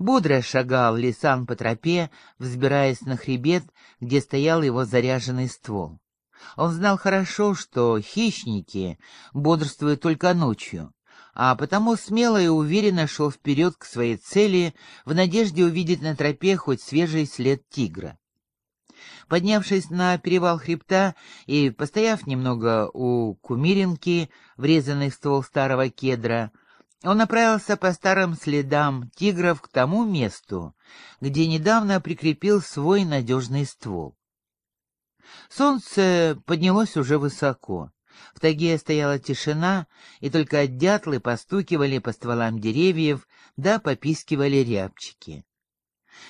Бодро шагал Лисан по тропе, взбираясь на хребет, где стоял его заряженный ствол. Он знал хорошо, что хищники бодрствуют только ночью, а потому смело и уверенно шел вперед к своей цели в надежде увидеть на тропе хоть свежий след тигра. Поднявшись на перевал хребта и постояв немного у кумиринки, врезанной в ствол старого кедра, он направился по старым следам тигров к тому месту, где недавно прикрепил свой надежный ствол. Солнце поднялось уже высоко. В тайге стояла тишина, и только дятлы постукивали по стволам деревьев, да попискивали рябчики.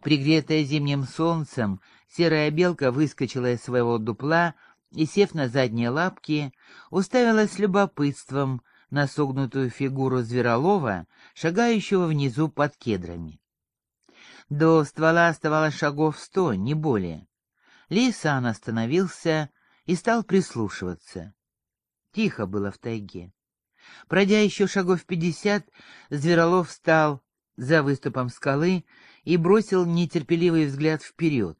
Пригретая зимним солнцем, серая белка выскочила из своего дупла и, сев на задние лапки, уставилась с любопытством на согнутую фигуру зверолова, шагающего внизу под кедрами. До ствола оставалось шагов сто, не более. Лейсан остановился и стал прислушиваться. Тихо было в тайге. Пройдя еще шагов пятьдесят, Зверолов встал за выступом скалы и бросил нетерпеливый взгляд вперед.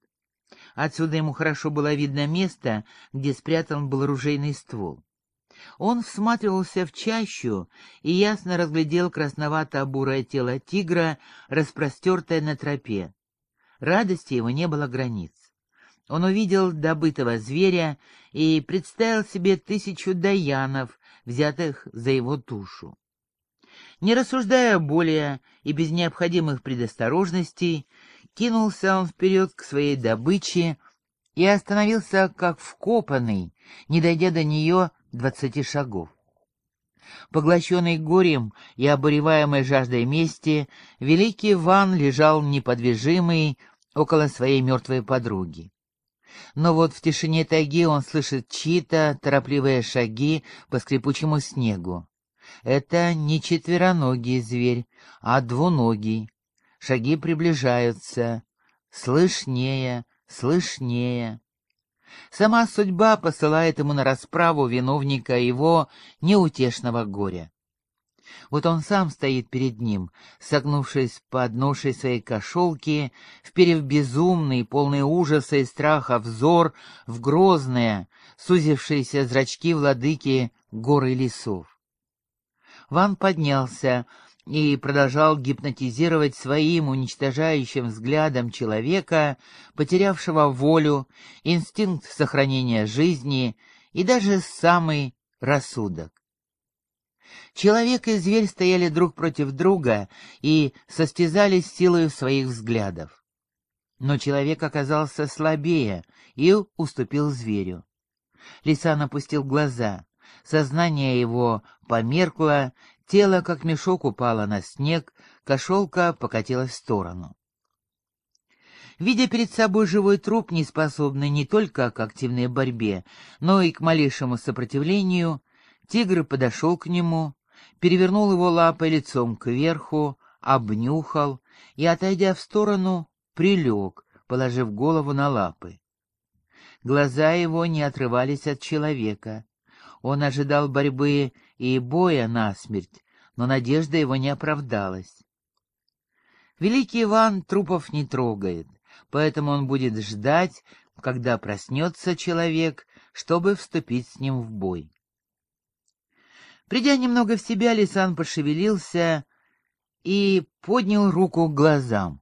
Отсюда ему хорошо было видно место, где спрятан был ружейный ствол. Он всматривался в чащу и ясно разглядел красновато-бурое тело тигра, распростертое на тропе. Радости его не было границ. Он увидел добытого зверя и представил себе тысячу даянов, взятых за его тушу. Не рассуждая более и без необходимых предосторожностей, кинулся он вперед к своей добыче и остановился как вкопанный, не дойдя до нее двадцати шагов. Поглощенный горем и обуреваемой жаждой мести, великий Иван лежал неподвижимый около своей мертвой подруги. Но вот в тишине тайги он слышит чьи-то торопливые шаги по скрипучему снегу. Это не четвероногий зверь, а двуногий. Шаги приближаются. Слышнее, слышнее. Сама судьба посылает ему на расправу виновника его неутешного горя. Вот он сам стоит перед ним, согнувшись под ношей своей кошелки, вперев безумный, полный ужаса и страха взор в грозные, сузившиеся зрачки владыки горы лесов. Ван поднялся и продолжал гипнотизировать своим уничтожающим взглядом человека, потерявшего волю, инстинкт сохранения жизни и даже самый рассудок. Человек и зверь стояли друг против друга и состязались силой своих взглядов. Но человек оказался слабее и уступил зверю. Лисан опустил глаза. Сознание его померкло, тело, как мешок, упало на снег, кошелка покатилась в сторону. Видя перед собой живой труп, не способный не только к активной борьбе, но и к малейшему сопротивлению, Тигр подошел к нему, перевернул его лапой лицом кверху, обнюхал и, отойдя в сторону, прилег, положив голову на лапы. Глаза его не отрывались от человека. Он ожидал борьбы и боя насмерть, но надежда его не оправдалась. Великий Иван трупов не трогает, поэтому он будет ждать, когда проснется человек, чтобы вступить с ним в бой. Придя немного в себя, Лисан пошевелился и поднял руку к глазам.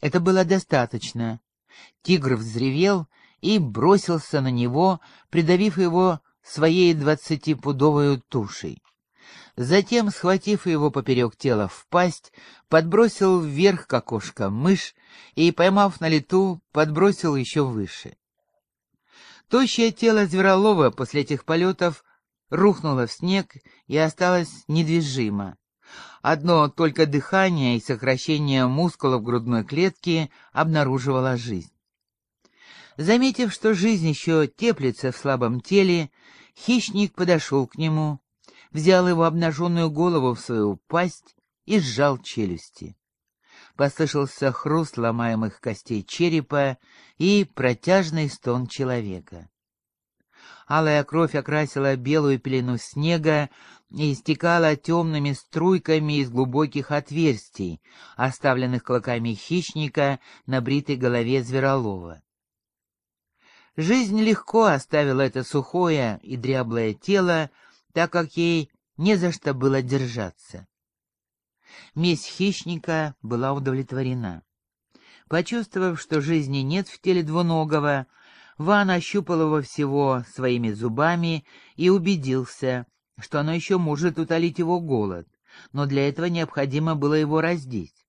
Это было достаточно. Тигр взревел и бросился на него, придавив его своей двадцатипудовой тушей. Затем, схватив его поперек тела в пасть, подбросил вверх к окошко мышь и, поймав на лету, подбросил еще выше. Тощее тело Зверолова после этих полетов рухнула в снег и осталась недвижима. Одно только дыхание и сокращение мускулов грудной клетки обнаруживало жизнь. Заметив, что жизнь еще теплится в слабом теле, хищник подошел к нему, взял его обнаженную голову в свою пасть и сжал челюсти. Послышался хруст ломаемых костей черепа и протяжный стон человека. Алая кровь окрасила белую пелену снега, и истекала темными струйками из глубоких отверстий, оставленных клоками хищника на бритой голове зверолова. Жизнь легко оставила это сухое и дряблое тело, так как ей не за что было держаться. Месть хищника была удовлетворена. Почувствовав, что жизни нет в теле двуногого, Ван ощупал его всего своими зубами и убедился, что оно еще может утолить его голод, но для этого необходимо было его раздеть.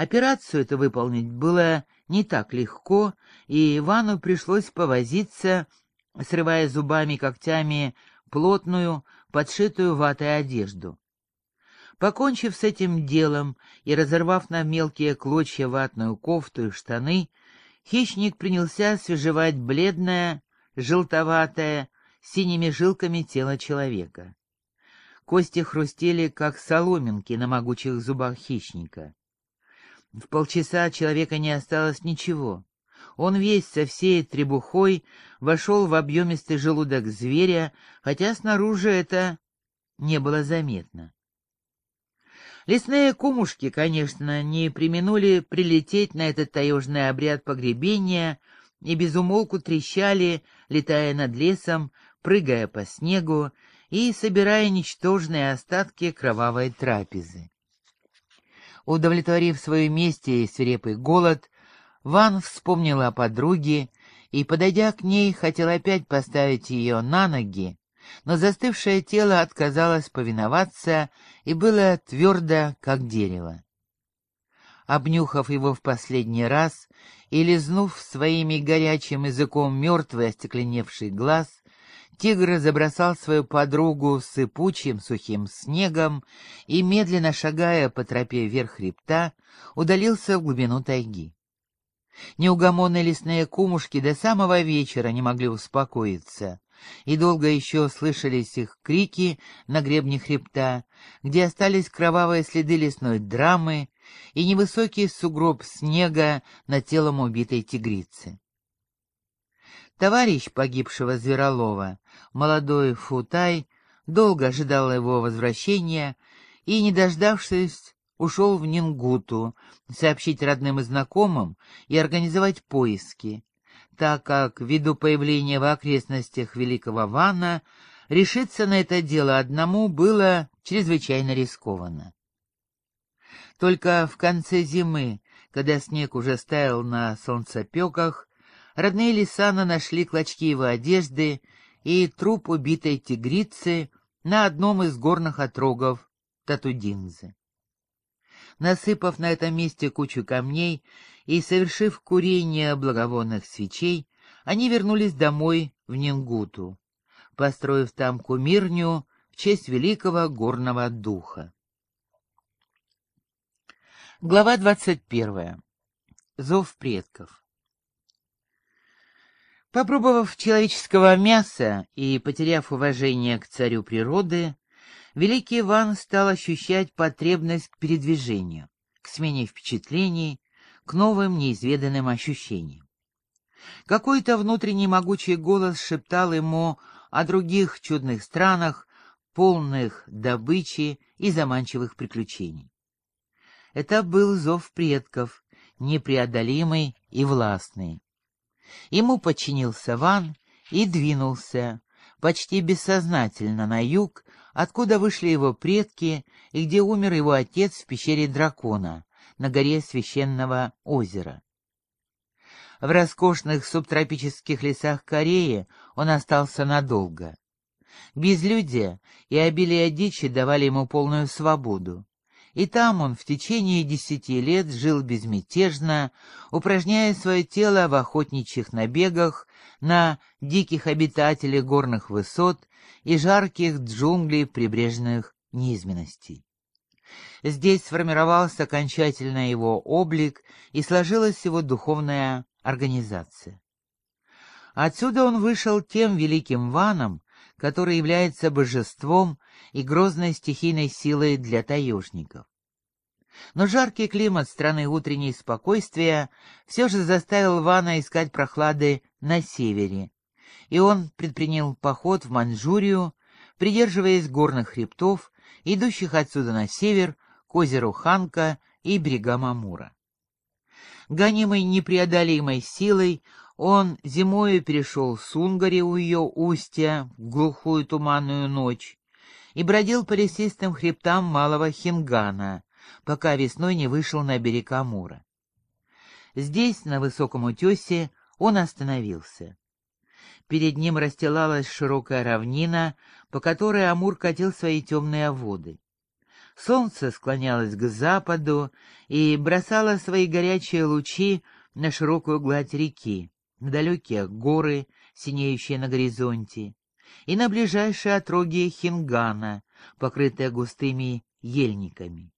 Операцию это выполнить было не так легко, и Ивану пришлось повозиться, срывая зубами и когтями плотную, подшитую ватой одежду. Покончив с этим делом и разорвав на мелкие клочья ватную кофту и штаны, хищник принялся свежевать бледное, желтоватое, синими жилками тело человека. Кости хрустели, как соломинки на могучих зубах хищника. В полчаса человека не осталось ничего. Он весь со всей требухой вошел в объемистый желудок зверя, хотя снаружи это не было заметно. Лесные кумушки, конечно, не применули прилететь на этот таежный обряд погребения и безумолку трещали, летая над лесом, прыгая по снегу и собирая ничтожные остатки кровавой трапезы. Удовлетворив свое месть и свирепый голод, Ван вспомнила о подруге и, подойдя к ней, хотел опять поставить ее на ноги, но застывшее тело отказалось повиноваться и было твердо, как дерево. Обнюхав его в последний раз и лизнув своими горячим языком мертвый остекленевший глаз, тигр забросал свою подругу сыпучим сухим снегом и, медленно шагая по тропе вверх хребта, удалился в глубину тайги. Неугомонные лесные кумушки до самого вечера не могли успокоиться и долго еще слышались их крики на гребне хребта, где остались кровавые следы лесной драмы и невысокий сугроб снега над телом убитой тигрицы. Товарищ погибшего Зверолова, молодой Футай, долго ожидал его возвращения и, не дождавшись, ушел в Нингуту сообщить родным и знакомым и организовать поиски, так как, ввиду появления в окрестностях Великого Ванна, решиться на это дело одному было чрезвычайно рискованно. Только в конце зимы, когда снег уже стаял на солнцепеках, родные Лисана нашли клочки его одежды и труп убитой тигрицы на одном из горных отрогов Татудинзы. Насыпав на этом месте кучу камней и совершив курение благовонных свечей, они вернулись домой в Нингуту, построив там кумирню в честь великого горного духа. Глава двадцать первая. Зов предков. Попробовав человеческого мяса и потеряв уважение к царю природы, великий Иван стал ощущать потребность к передвижению, к смене впечатлений, к новым неизведанным ощущениям. Какой-то внутренний могучий голос шептал ему о других чудных странах, полных добычи и заманчивых приключений. Это был зов предков, непреодолимый и властный. Ему подчинился Ван и двинулся, почти бессознательно, на юг, откуда вышли его предки и где умер его отец в пещере дракона, на горе священного озера. В роскошных субтропических лесах Кореи он остался надолго. Безлюдие и обилие дичи давали ему полную свободу. И там он в течение десяти лет жил безмятежно, упражняя свое тело в охотничьих набегах на диких обитателей горных высот и жарких джунглей прибрежных низменностей. Здесь сформировался окончательно его облик и сложилась его духовная организация. Отсюда он вышел тем великим ваном, который является божеством и грозной стихийной силой для таежников. Но жаркий климат страны утренней спокойствия все же заставил Вана искать прохлады на севере, и он предпринял поход в Маньчжурию, придерживаясь горных хребтов, идущих отсюда на север, к озеру Ханка и берегам Амура. Гонимый непреодолимой силой, он зимою перешел Сунгари у ее устья в глухую туманную ночь и бродил по лесистым хребтам малого Хингана, пока весной не вышел на берег Амура. Здесь, на высоком утесе, он остановился. Перед ним расстилалась широкая равнина, по которой Амур катил свои темные воды. Солнце склонялось к западу и бросало свои горячие лучи на широкую гладь реки, далекие горы, синеющие на горизонте, и на ближайшие отроги Хингана, покрытые густыми ельниками.